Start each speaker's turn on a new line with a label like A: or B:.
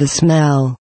A: The smell.